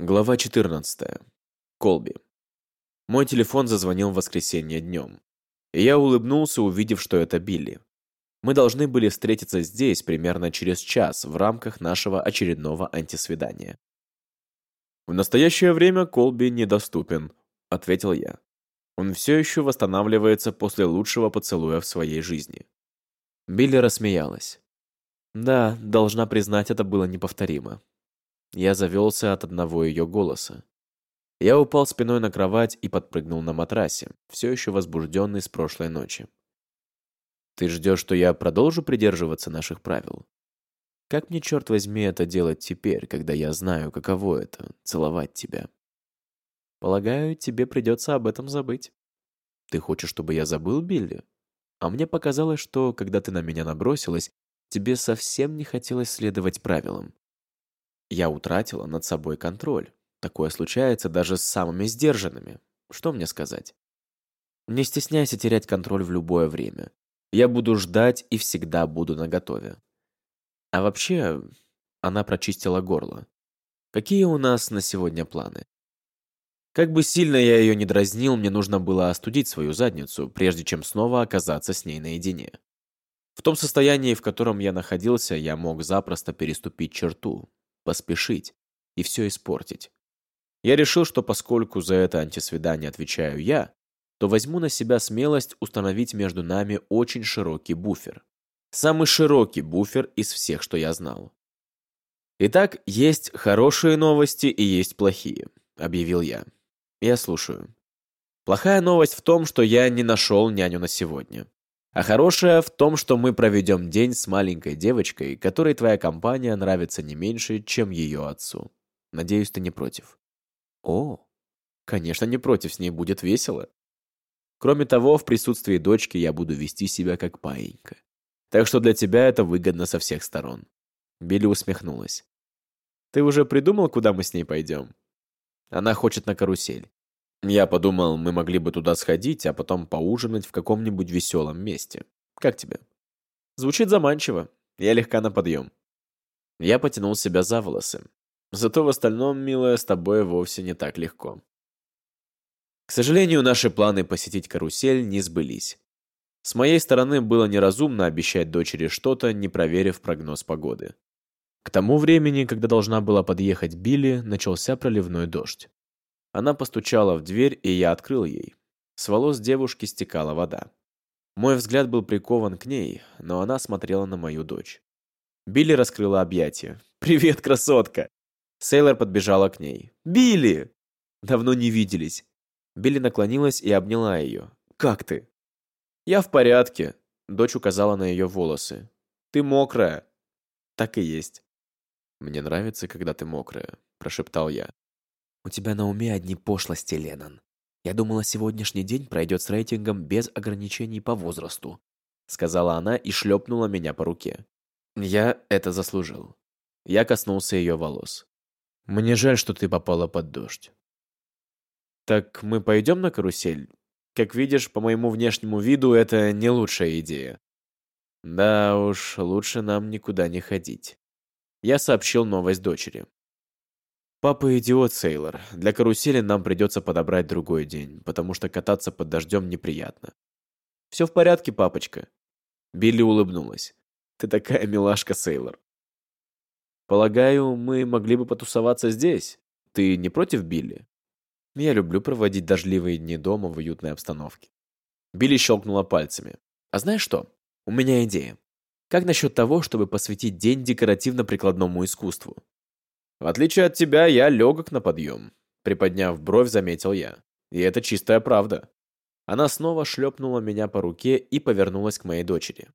Глава 14. Колби. Мой телефон зазвонил в воскресенье днем. И я улыбнулся, увидев, что это Билли. Мы должны были встретиться здесь примерно через час в рамках нашего очередного антисвидания. «В настоящее время Колби недоступен», — ответил я. Он все еще восстанавливается после лучшего поцелуя в своей жизни. Билли рассмеялась. Да, должна признать, это было неповторимо. Я завелся от одного ее голоса. Я упал спиной на кровать и подпрыгнул на матрасе, все еще возбужденный с прошлой ночи. Ты ждешь, что я продолжу придерживаться наших правил? Как мне, черт возьми, это делать теперь, когда я знаю, каково это — целовать тебя? Полагаю, тебе придется об этом забыть. Ты хочешь, чтобы я забыл, Билли? А мне показалось, что, когда ты на меня набросилась, тебе совсем не хотелось следовать правилам. Я утратила над собой контроль. Такое случается даже с самыми сдержанными. Что мне сказать? Не стесняйся терять контроль в любое время. Я буду ждать и всегда буду наготове. А вообще, она прочистила горло. Какие у нас на сегодня планы? Как бы сильно я ее не дразнил, мне нужно было остудить свою задницу, прежде чем снова оказаться с ней наедине. В том состоянии, в котором я находился, я мог запросто переступить черту, поспешить и все испортить. Я решил, что поскольку за это антисвидание отвечаю я, то возьму на себя смелость установить между нами очень широкий буфер. Самый широкий буфер из всех, что я знал. «Итак, есть хорошие новости и есть плохие», — объявил я. «Я слушаю. Плохая новость в том, что я не нашел няню на сегодня. А хорошая в том, что мы проведем день с маленькой девочкой, которой твоя компания нравится не меньше, чем ее отцу. Надеюсь, ты не против. О, конечно, не против, с ней будет весело. Кроме того, в присутствии дочки я буду вести себя как паинька. Так что для тебя это выгодно со всех сторон. Билли усмехнулась. Ты уже придумал, куда мы с ней пойдем? Она хочет на карусель. Я подумал, мы могли бы туда сходить, а потом поужинать в каком-нибудь веселом месте. Как тебе? Звучит заманчиво. Я легка на подъем. Я потянул себя за волосы. Зато в остальном, милая, с тобой вовсе не так легко. К сожалению, наши планы посетить карусель не сбылись. С моей стороны было неразумно обещать дочери что-то, не проверив прогноз погоды. К тому времени, когда должна была подъехать Билли, начался проливной дождь. Она постучала в дверь, и я открыл ей. С волос девушки стекала вода. Мой взгляд был прикован к ней, но она смотрела на мою дочь. Билли раскрыла объятия. «Привет, красотка!» Сейлор подбежала к ней. «Билли!» «Давно не виделись». Билли наклонилась и обняла ее. «Как ты?» «Я в порядке», — дочь указала на ее волосы. «Ты мокрая». «Так и есть». «Мне нравится, когда ты мокрая», — прошептал я. «У тебя на уме одни пошлости, Леннон. Я думала, сегодняшний день пройдет с рейтингом без ограничений по возрасту», сказала она и шлепнула меня по руке. Я это заслужил. Я коснулся ее волос. «Мне жаль, что ты попала под дождь». «Так мы пойдем на карусель? Как видишь, по моему внешнему виду, это не лучшая идея». «Да уж, лучше нам никуда не ходить». Я сообщил новость дочери. «Папа идиот, Сейлор. Для карусели нам придется подобрать другой день, потому что кататься под дождем неприятно». «Все в порядке, папочка». Билли улыбнулась. «Ты такая милашка, Сейлор». «Полагаю, мы могли бы потусоваться здесь. Ты не против Билли?» «Я люблю проводить дождливые дни дома в уютной обстановке». Билли щелкнула пальцами. «А знаешь что? У меня идея. Как насчет того, чтобы посвятить день декоративно-прикладному искусству? В отличие от тебя, я легок на подъем. Приподняв бровь, заметил я. И это чистая правда. Она снова шлепнула меня по руке и повернулась к моей дочери.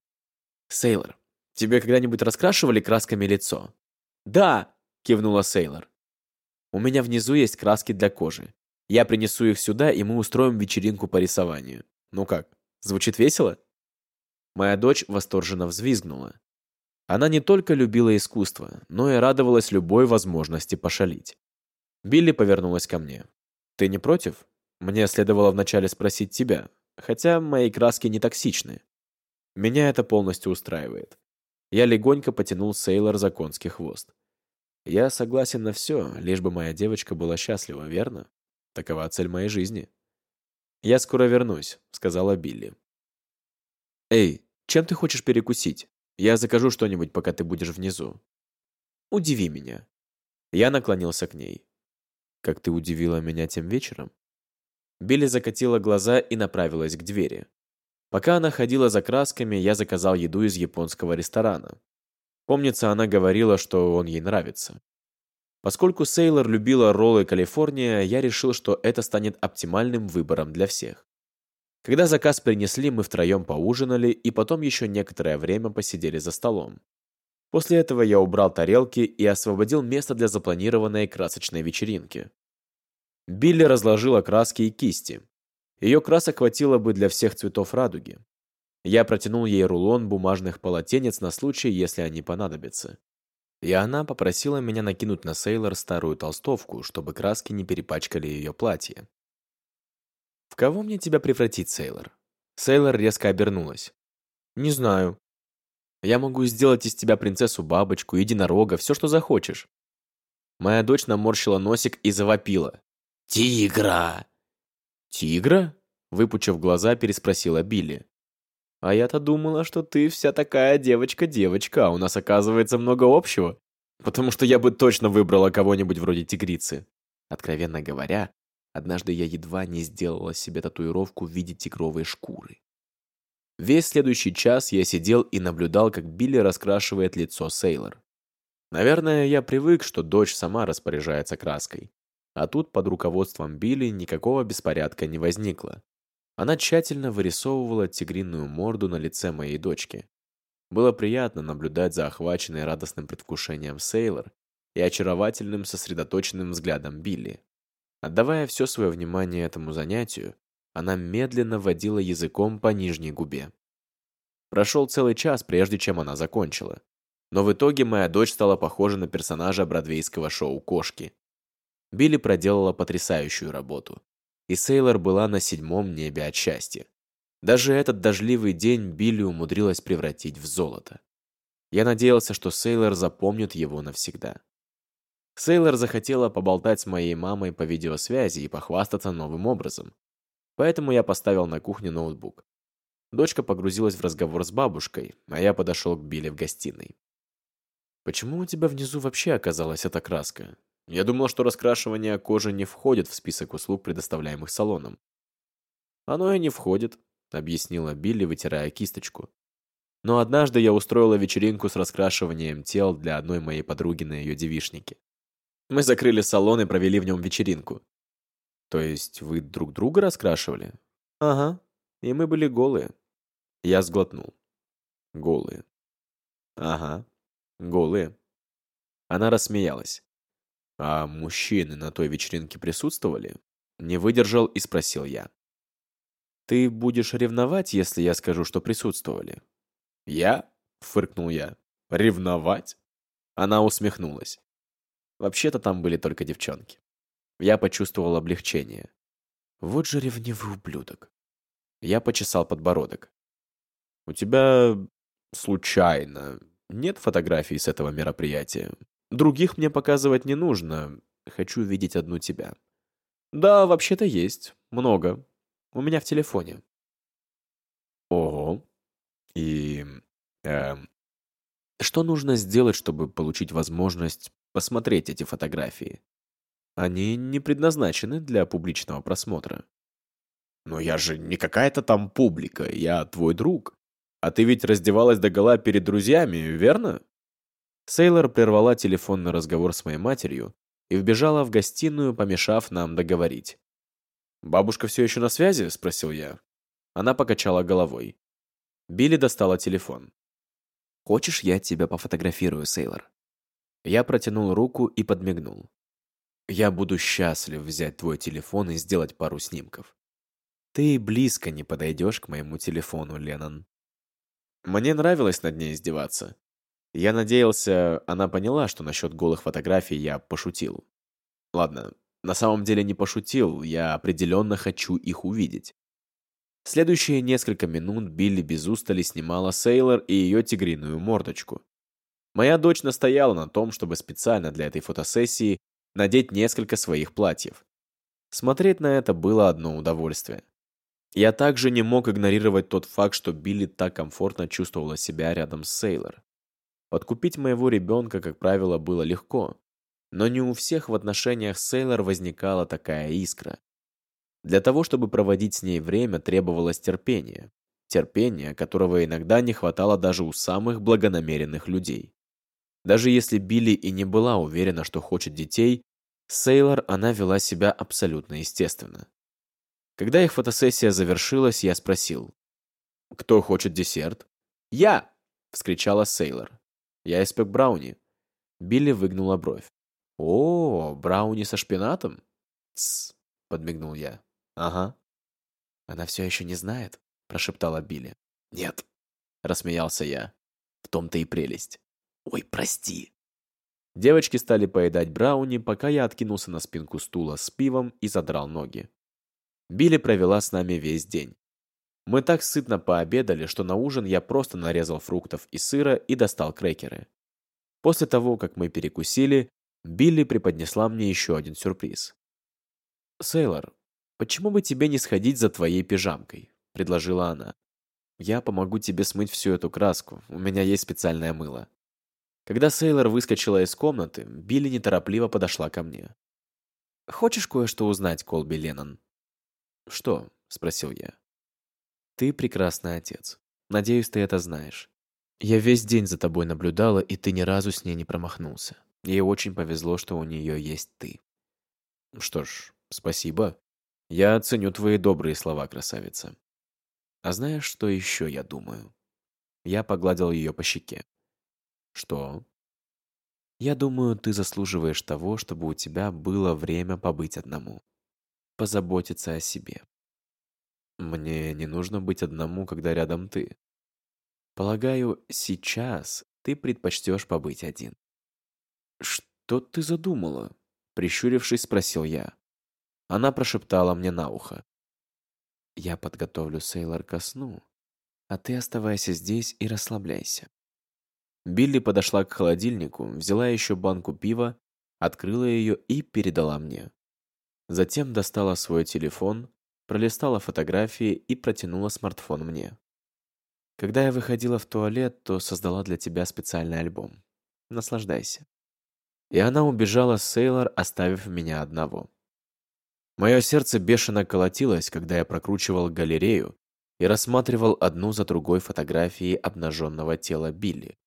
«Сейлор, тебе когда-нибудь раскрашивали красками лицо?» «Да!» — кивнула Сейлор. «У меня внизу есть краски для кожи. Я принесу их сюда, и мы устроим вечеринку по рисованию. Ну как, звучит весело?» Моя дочь восторженно взвизгнула. Она не только любила искусство, но и радовалась любой возможности пошалить. Билли повернулась ко мне. «Ты не против? Мне следовало вначале спросить тебя, хотя мои краски не токсичны. Меня это полностью устраивает». Я легонько потянул Сейлор за конский хвост. Я согласен на все, лишь бы моя девочка была счастлива, верно? Такова цель моей жизни. «Я скоро вернусь», — сказала Билли. «Эй, чем ты хочешь перекусить? Я закажу что-нибудь, пока ты будешь внизу». «Удиви меня». Я наклонился к ней. «Как ты удивила меня тем вечером?» Билли закатила глаза и направилась к двери. Пока она ходила за красками, я заказал еду из японского ресторана. Помнится, она говорила, что он ей нравится. Поскольку Сейлор любила роллы Калифорния, я решил, что это станет оптимальным выбором для всех. Когда заказ принесли, мы втроем поужинали и потом еще некоторое время посидели за столом. После этого я убрал тарелки и освободил место для запланированной красочной вечеринки. Билли разложила краски и кисти. Ее красок хватило бы для всех цветов радуги. Я протянул ей рулон бумажных полотенец на случай, если они понадобятся. И она попросила меня накинуть на Сейлор старую толстовку, чтобы краски не перепачкали ее платье. «В кого мне тебя превратить, Сейлор?» Сейлор резко обернулась. «Не знаю. Я могу сделать из тебя принцессу-бабочку, единорога, все, что захочешь». Моя дочь наморщила носик и завопила. «Тигра!» «Тигра?» Выпучив глаза, переспросила Билли. А я-то думала, что ты вся такая девочка-девочка, а у нас оказывается много общего. Потому что я бы точно выбрала кого-нибудь вроде тигрицы. Откровенно говоря, однажды я едва не сделала себе татуировку в виде тигровой шкуры. Весь следующий час я сидел и наблюдал, как Билли раскрашивает лицо Сейлор. Наверное, я привык, что дочь сама распоряжается краской. А тут под руководством Билли никакого беспорядка не возникло. Она тщательно вырисовывала тигриную морду на лице моей дочки. Было приятно наблюдать за охваченной радостным предвкушением Сейлор и очаровательным сосредоточенным взглядом Билли. Отдавая все свое внимание этому занятию, она медленно водила языком по нижней губе. Прошел целый час, прежде чем она закончила. Но в итоге моя дочь стала похожа на персонажа бродвейского шоу «Кошки». Билли проделала потрясающую работу и Сейлор была на седьмом небе от счастья. Даже этот дождливый день Билли умудрилась превратить в золото. Я надеялся, что Сейлор запомнит его навсегда. Сейлор захотела поболтать с моей мамой по видеосвязи и похвастаться новым образом. Поэтому я поставил на кухне ноутбук. Дочка погрузилась в разговор с бабушкой, а я подошел к Билли в гостиной. «Почему у тебя внизу вообще оказалась эта краска? Я думал, что раскрашивание кожи не входит в список услуг, предоставляемых салоном. Оно и не входит, объяснила Билли, вытирая кисточку. Но однажды я устроила вечеринку с раскрашиванием тел для одной моей подруги на ее девишнике. Мы закрыли салон и провели в нем вечеринку. То есть вы друг друга раскрашивали? Ага. И мы были голые. Я сглотнул. Голые. Ага. Голые. Она рассмеялась. «А мужчины на той вечеринке присутствовали?» Не выдержал и спросил я. «Ты будешь ревновать, если я скажу, что присутствовали?» «Я?» — фыркнул я. «Ревновать?» Она усмехнулась. Вообще-то там были только девчонки. Я почувствовал облегчение. Вот же ревнивый ублюдок. Я почесал подбородок. «У тебя, случайно, нет фотографий с этого мероприятия? Других мне показывать не нужно. Хочу видеть одну тебя. Да, вообще-то есть. Много. У меня в телефоне. Ого. И... Э, что нужно сделать, чтобы получить возможность посмотреть эти фотографии? Они не предназначены для публичного просмотра. Но я же не какая-то там публика, я твой друг. А ты ведь раздевалась догола перед друзьями, верно? Сейлор прервала телефонный разговор с моей матерью и вбежала в гостиную, помешав нам договорить. «Бабушка все еще на связи?» – спросил я. Она покачала головой. Билли достала телефон. «Хочешь, я тебя пофотографирую, Сейлор?» Я протянул руку и подмигнул. «Я буду счастлив взять твой телефон и сделать пару снимков. Ты близко не подойдешь к моему телефону, Леннон». Мне нравилось над ней издеваться. Я надеялся, она поняла, что насчет голых фотографий я пошутил. Ладно, на самом деле не пошутил, я определенно хочу их увидеть. Следующие несколько минут Билли без устали снимала Сейлор и ее тигриную мордочку. Моя дочь настояла на том, чтобы специально для этой фотосессии надеть несколько своих платьев. Смотреть на это было одно удовольствие. Я также не мог игнорировать тот факт, что Билли так комфортно чувствовала себя рядом с Сейлор. Подкупить моего ребенка, как правило, было легко. Но не у всех в отношениях с Сейлор возникала такая искра. Для того, чтобы проводить с ней время, требовалось терпение. Терпение, которого иногда не хватало даже у самых благонамеренных людей. Даже если Билли и не была уверена, что хочет детей, Сейлор она вела себя абсолютно естественно. Когда их фотосессия завершилась, я спросил. «Кто хочет десерт?» «Я!» — вскричала Сейлор. «Я испек брауни». Билли выгнула бровь. «О, брауни со шпинатом?» «Тсс», — подмигнул я. «Ага». «Она все еще не знает?» — прошептала Билли. «Нет», — рассмеялся я. «В том-то и прелесть». «Ой, прости». Девочки стали поедать брауни, пока я откинулся на спинку стула с пивом и задрал ноги. Билли провела с нами весь день. Мы так сытно пообедали, что на ужин я просто нарезал фруктов и сыра и достал крекеры. После того, как мы перекусили, Билли преподнесла мне еще один сюрприз. «Сейлор, почему бы тебе не сходить за твоей пижамкой?» – предложила она. «Я помогу тебе смыть всю эту краску, у меня есть специальное мыло». Когда Сейлор выскочила из комнаты, Билли неторопливо подошла ко мне. «Хочешь кое-что узнать, Колби Леннон?» «Что?» – спросил я. «Ты прекрасный отец. Надеюсь, ты это знаешь. Я весь день за тобой наблюдала, и ты ни разу с ней не промахнулся. Ей очень повезло, что у нее есть ты». «Что ж, спасибо. Я ценю твои добрые слова, красавица. А знаешь, что еще я думаю?» Я погладил ее по щеке. «Что?» «Я думаю, ты заслуживаешь того, чтобы у тебя было время побыть одному позаботиться о себе. Мне не нужно быть одному, когда рядом ты. Полагаю, сейчас ты предпочтешь побыть один. Что ты задумала? Прищурившись, спросил я. Она прошептала мне на ухо. Я подготовлю Сейлор ко сну, а ты оставайся здесь и расслабляйся. Билли подошла к холодильнику, взяла еще банку пива, открыла ее и передала мне. Затем достала свой телефон, пролистала фотографии и протянула смартфон мне. Когда я выходила в туалет, то создала для тебя специальный альбом. Наслаждайся. И она убежала с Сейлор, оставив меня одного. Мое сердце бешено колотилось, когда я прокручивал галерею и рассматривал одну за другой фотографии обнаженного тела Билли,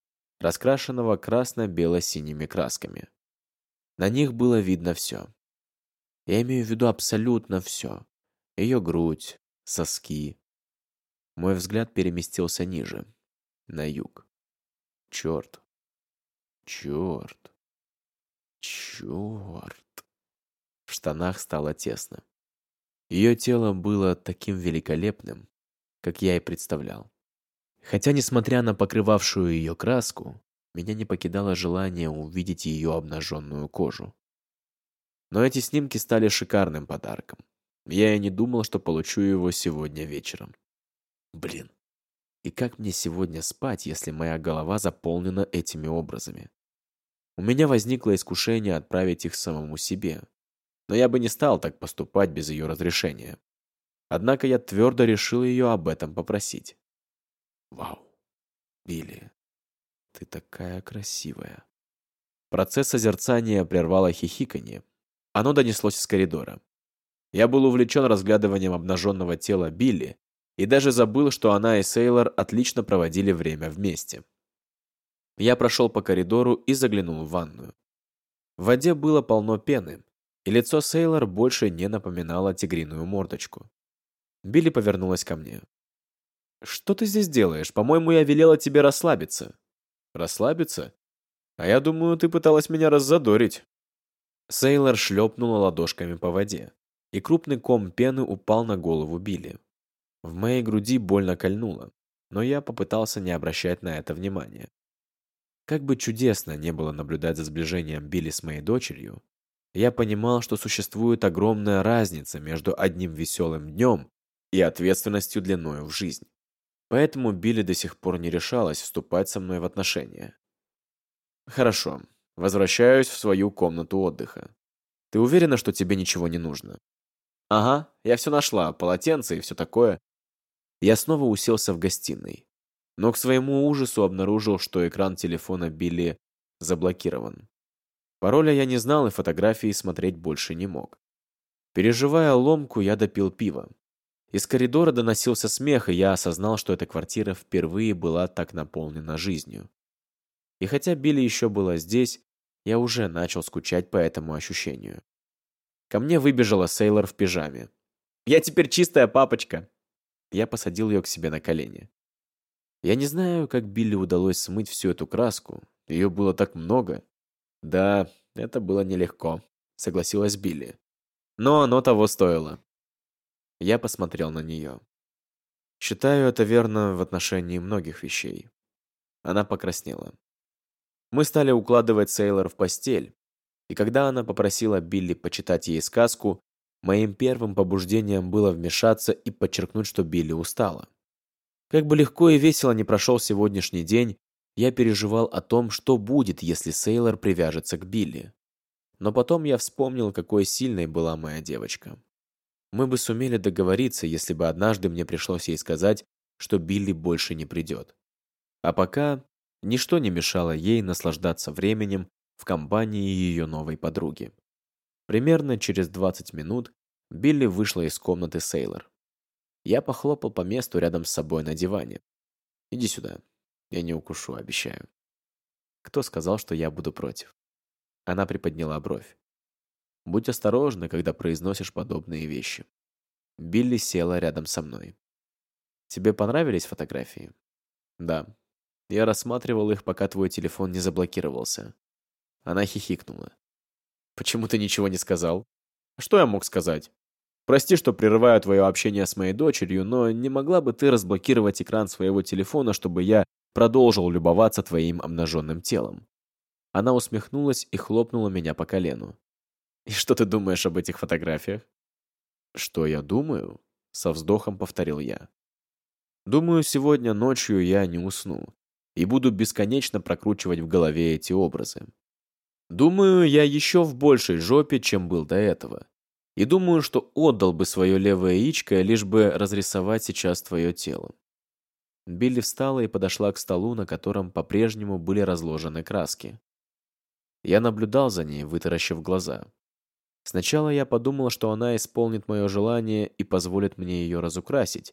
раскрашенного красно-бело-синими красками. На них было видно все. Я имею в виду абсолютно все. Ее грудь, соски. Мой взгляд переместился ниже, на юг. Черт. Черт. Черт. В штанах стало тесно. Ее тело было таким великолепным, как я и представлял. Хотя, несмотря на покрывавшую ее краску, меня не покидало желание увидеть ее обнаженную кожу. Но эти снимки стали шикарным подарком. Я и не думал, что получу его сегодня вечером. Блин, и как мне сегодня спать, если моя голова заполнена этими образами? У меня возникло искушение отправить их самому себе. Но я бы не стал так поступать без ее разрешения. Однако я твердо решил ее об этом попросить. Вау, Билли, ты такая красивая. Процесс созерцания прервало хихиканье, оно донеслось из коридора. Я был увлечен разглядыванием обнаженного тела Билли и даже забыл, что она и Сейлор отлично проводили время вместе. Я прошел по коридору и заглянул в ванную. В воде было полно пены, и лицо Сейлор больше не напоминало тигриную мордочку. Билли повернулась ко мне. «Что ты здесь делаешь? По-моему, я велела тебе расслабиться». «Расслабиться? А я думаю, ты пыталась меня раззадорить». Сейлор шлепнула ладошками по воде, и крупный ком пены упал на голову Билли. В моей груди больно кольнуло, но я попытался не обращать на это внимания. Как бы чудесно не было наблюдать за сближением Билли с моей дочерью, я понимал, что существует огромная разница между одним веселым днем и ответственностью длиною в жизнь. Поэтому Билли до сих пор не решалась вступать со мной в отношения. Хорошо. Возвращаюсь в свою комнату отдыха. Ты уверена, что тебе ничего не нужно? Ага, я все нашла, полотенце и все такое. Я снова уселся в гостиной. Но к своему ужасу обнаружил, что экран телефона Билли заблокирован. Пароля я не знал и фотографии смотреть больше не мог. Переживая ломку, я допил пиво. Из коридора доносился смех, и я осознал, что эта квартира впервые была так наполнена жизнью. И хотя Билли еще была здесь, я уже начал скучать по этому ощущению. Ко мне выбежала Сейлор в пижаме. «Я теперь чистая папочка!» Я посадил ее к себе на колени. Я не знаю, как Билли удалось смыть всю эту краску. Ее было так много. Да, это было нелегко, согласилась Билли. Но оно того стоило. Я посмотрел на нее. Считаю это верно в отношении многих вещей. Она покраснела. Мы стали укладывать Сейлор в постель, и когда она попросила Билли почитать ей сказку, моим первым побуждением было вмешаться и подчеркнуть, что Билли устала. Как бы легко и весело не прошел сегодняшний день, я переживал о том, что будет, если Сейлор привяжется к Билли. Но потом я вспомнил, какой сильной была моя девочка. Мы бы сумели договориться, если бы однажды мне пришлось ей сказать, что Билли больше не придет. А пока Ничто не мешало ей наслаждаться временем в компании ее новой подруги. Примерно через 20 минут Билли вышла из комнаты Сейлор. Я похлопал по месту рядом с собой на диване. «Иди сюда. Я не укушу, обещаю». Кто сказал, что я буду против? Она приподняла бровь. «Будь осторожна, когда произносишь подобные вещи». Билли села рядом со мной. «Тебе понравились фотографии?» «Да», я рассматривал их, пока твой телефон не заблокировался. Она хихикнула. Почему ты ничего не сказал? Что я мог сказать? Прости, что прерываю твое общение с моей дочерью, но не могла бы ты разблокировать экран своего телефона, чтобы я продолжил любоваться твоим обнаженным телом? Она усмехнулась и хлопнула меня по колену. И что ты думаешь об этих фотографиях? Что я думаю? Со вздохом повторил я. Думаю, сегодня ночью я не усну и буду бесконечно прокручивать в голове эти образы. Думаю, я еще в большей жопе, чем был до этого. И думаю, что отдал бы свое левое яичко, лишь бы разрисовать сейчас твое тело. Билли встала и подошла к столу, на котором по-прежнему были разложены краски. Я наблюдал за ней, вытаращив глаза. Сначала я подумал, что она исполнит мое желание и позволит мне ее разукрасить,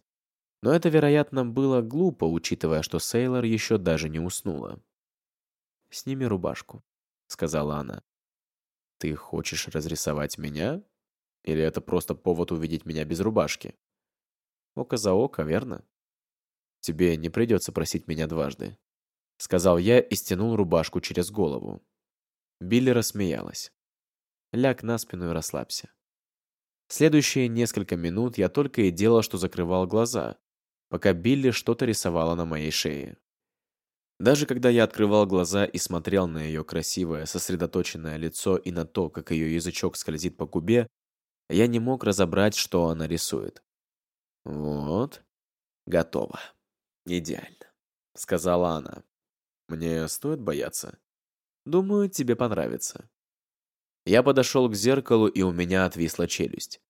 но это, вероятно, было глупо, учитывая, что Сейлор еще даже не уснула. «Сними рубашку», — сказала она. «Ты хочешь разрисовать меня? Или это просто повод увидеть меня без рубашки?» «Око за око, верно?» «Тебе не придется просить меня дважды», — сказал я и стянул рубашку через голову. Билли рассмеялась. «Ляг на спину и расслабься». Следующие несколько минут я только и делал, что закрывал глаза, пока Билли что-то рисовала на моей шее. Даже когда я открывал глаза и смотрел на ее красивое, сосредоточенное лицо и на то, как ее язычок скользит по губе, я не мог разобрать, что она рисует. «Вот, готово. Идеально», — сказала она. «Мне стоит бояться?» «Думаю, тебе понравится». Я подошел к зеркалу, и у меня отвисла челюсть.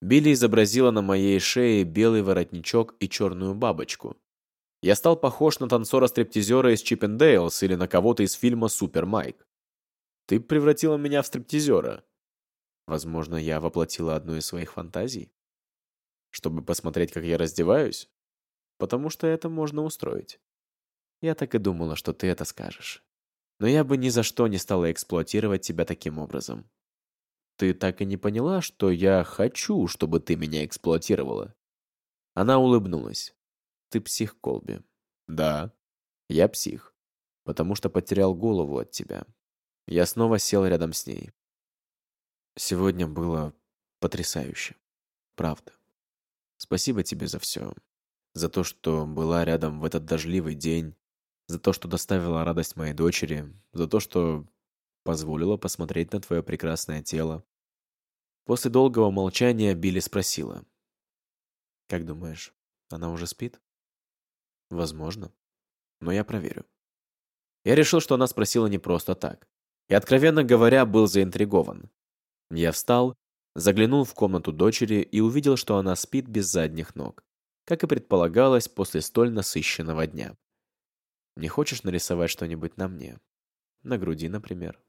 Билли изобразила на моей шее белый воротничок и черную бабочку. Я стал похож на танцора-стриптизера из Чиппендейлс или на кого-то из фильма «Супер Майк». Ты превратила меня в стриптизера. Возможно, я воплотила одну из своих фантазий. Чтобы посмотреть, как я раздеваюсь? Потому что это можно устроить. Я так и думала, что ты это скажешь. Но я бы ни за что не стала эксплуатировать тебя таким образом. Ты так и не поняла, что я хочу, чтобы ты меня эксплуатировала?» Она улыбнулась. «Ты псих, Колби». «Да, я псих, потому что потерял голову от тебя». Я снова сел рядом с ней. Сегодня было потрясающе. Правда. Спасибо тебе за все. За то, что была рядом в этот дождливый день. За то, что доставила радость моей дочери. За то, что позволила посмотреть на твое прекрасное тело. После долгого молчания Билли спросила. «Как думаешь, она уже спит?» «Возможно. Но я проверю». Я решил, что она спросила не просто так. И, откровенно говоря, был заинтригован. Я встал, заглянул в комнату дочери и увидел, что она спит без задних ног, как и предполагалось после столь насыщенного дня. «Не хочешь нарисовать что-нибудь на мне? На груди, например?»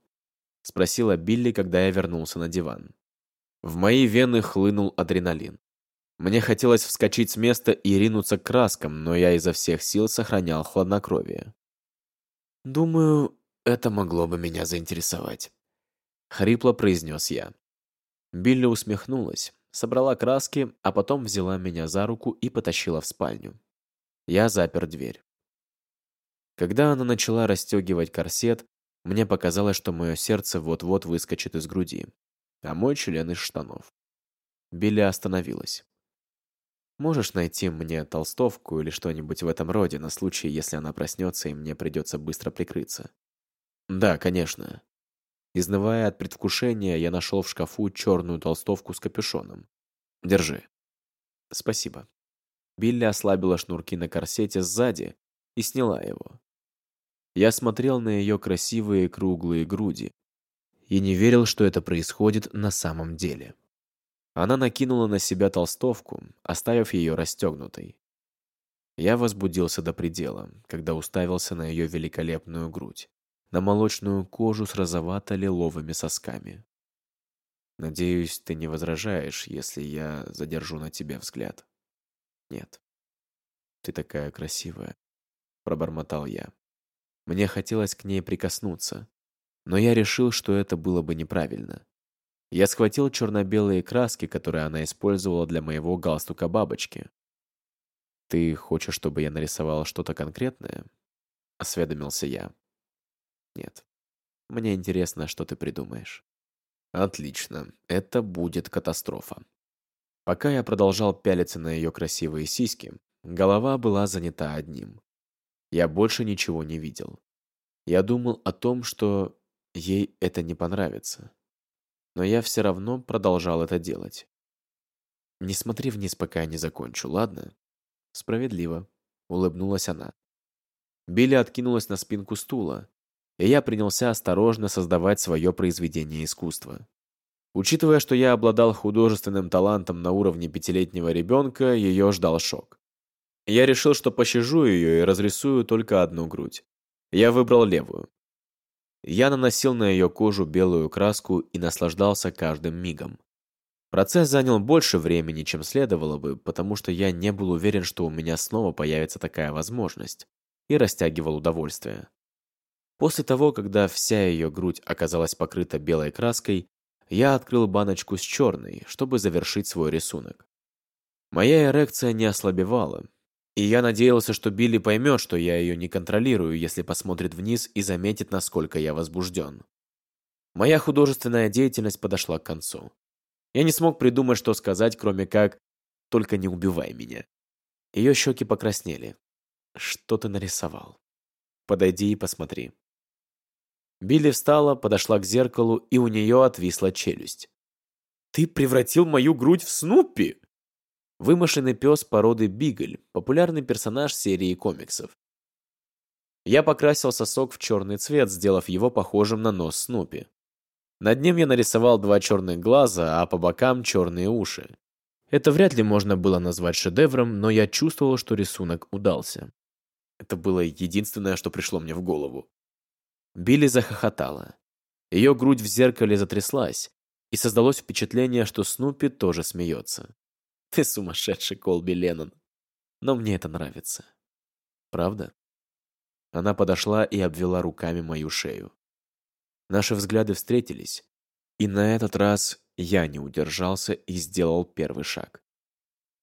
Спросила Билли, когда я вернулся на диван. В мои вены хлынул адреналин. Мне хотелось вскочить с места и ринуться к краскам, но я изо всех сил сохранял хладнокровие. «Думаю, это могло бы меня заинтересовать», — хрипло произнес я. Билли усмехнулась, собрала краски, а потом взяла меня за руку и потащила в спальню. Я запер дверь. Когда она начала расстегивать корсет, мне показалось, что мое сердце вот-вот выскочит из груди, а мой член из штанов. Билли остановилась. «Можешь найти мне толстовку или что-нибудь в этом роде на случай, если она проснется и мне придется быстро прикрыться?» «Да, конечно». Изнывая от предвкушения, я нашел в шкафу черную толстовку с капюшоном. «Держи». «Спасибо». Билли ослабила шнурки на корсете сзади и сняла его. Я смотрел на ее красивые круглые груди и не верил, что это происходит на самом деле. Она накинула на себя толстовку, оставив ее расстегнутой. Я возбудился до предела, когда уставился на ее великолепную грудь на молочную кожу с розовато-лиловыми сосками. Надеюсь, ты не возражаешь, если я задержу на тебе взгляд. Нет. Ты такая красивая, пробормотал я. Мне хотелось к ней прикоснуться, но я решил, что это было бы неправильно. Я схватил черно-белые краски, которые она использовала для моего галстука бабочки. «Ты хочешь, чтобы я нарисовал что-то конкретное?» — осведомился я. Нет. Мне интересно, что ты придумаешь. Отлично. Это будет катастрофа. Пока я продолжал пялиться на ее красивые сиськи, голова была занята одним. Я больше ничего не видел. Я думал о том, что ей это не понравится. Но я все равно продолжал это делать. «Не смотри вниз, пока я не закончу, ладно?» «Справедливо», — улыбнулась она. Билли откинулась на спинку стула, и я принялся осторожно создавать свое произведение искусства. Учитывая, что я обладал художественным талантом на уровне пятилетнего ребенка, ее ждал шок. Я решил, что пощажу ее и разрисую только одну грудь. Я выбрал левую. Я наносил на ее кожу белую краску и наслаждался каждым мигом. Процесс занял больше времени, чем следовало бы, потому что я не был уверен, что у меня снова появится такая возможность, и растягивал удовольствие. После того, когда вся ее грудь оказалась покрыта белой краской, я открыл баночку с черной, чтобы завершить свой рисунок. Моя эрекция не ослабевала, и я надеялся, что Билли поймет, что я ее не контролирую, если посмотрит вниз и заметит, насколько я возбужден. Моя художественная деятельность подошла к концу. Я не смог придумать, что сказать, кроме как «только не убивай меня». Ее щеки покраснели. «Что ты нарисовал? Подойди и посмотри». Билли встала, подошла к зеркалу, и у нее отвисла челюсть. «Ты превратил мою грудь в Снуппи!» Вымышленный пес породы Бигль, популярный персонаж серии комиксов. Я покрасил сосок в черный цвет, сделав его похожим на нос Снупи. Над ним я нарисовал два черных глаза, а по бокам черные уши. Это вряд ли можно было назвать шедевром, но я чувствовал, что рисунок удался. Это было единственное, что пришло мне в голову. Билли захохотала. Ее грудь в зеркале затряслась, и создалось впечатление, что Снупи тоже смеется. Ты сумасшедший, Колби Леннон. Но мне это нравится. Правда? Она подошла и обвела руками мою шею. Наши взгляды встретились, и на этот раз я не удержался и сделал первый шаг.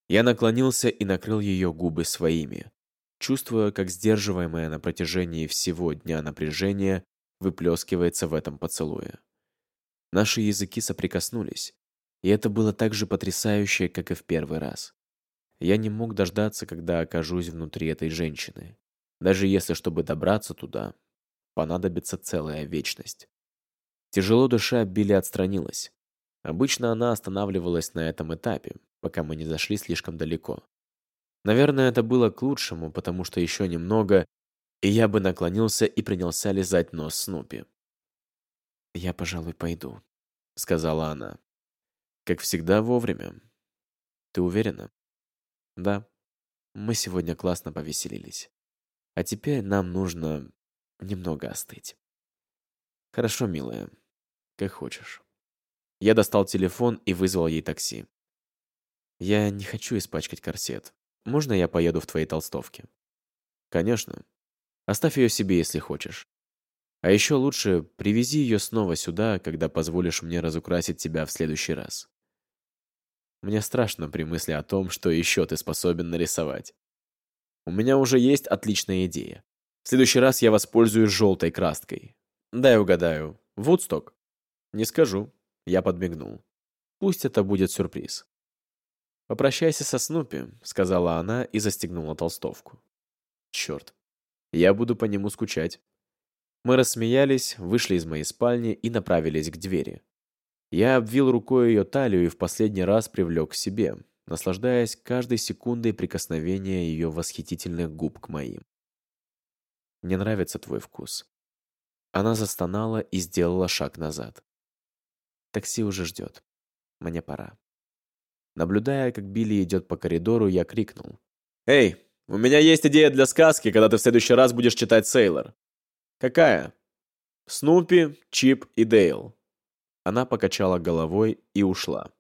Я наклонился и накрыл ее губы своими, чувствуя, как сдерживаемое на протяжении всего дня напряжение выплескивается в этом поцелуе. Наши языки соприкоснулись, и это было так же потрясающе, как и в первый раз. Я не мог дождаться, когда окажусь внутри этой женщины, даже если, чтобы добраться туда, понадобится целая вечность. Тяжело душа Билли отстранилась. Обычно она останавливалась на этом этапе, пока мы не зашли слишком далеко. Наверное, это было к лучшему, потому что еще немного, и я бы наклонился и принялся лизать нос Снупи. «Я, пожалуй, пойду», — сказала она. «Как всегда, вовремя. Ты уверена?» «Да. Мы сегодня классно повеселились. А теперь нам нужно немного остыть». «Хорошо, милая. Как хочешь». Я достал телефон и вызвал ей такси. «Я не хочу испачкать корсет. Можно я поеду в твоей толстовке?» «Конечно. Оставь ее себе, если хочешь. А еще лучше привези ее снова сюда, когда позволишь мне разукрасить тебя в следующий раз. Мне страшно при мысли о том, что еще ты способен нарисовать. У меня уже есть отличная идея. В следующий раз я воспользуюсь желтой краской. Дай угадаю. Вудсток? Не скажу. Я подмигнул. Пусть это будет сюрприз. «Попрощайся со Снупи», — сказала она и застегнула толстовку. «Черт. Я буду по нему скучать». Мы рассмеялись, вышли из моей спальни и направились к двери. Я обвил рукой ее талию и в последний раз привлек к себе, наслаждаясь каждой секундой прикосновения ее восхитительных губ к моим. «Мне нравится твой вкус». Она застонала и сделала шаг назад. Такси уже ждет. Мне пора. Наблюдая, как Билли идет по коридору, я крикнул. «Эй, у меня есть идея для сказки, когда ты в следующий раз будешь читать Сейлор». «Какая?» «Снупи, Чип и Дейл». Она покачала головой и ушла.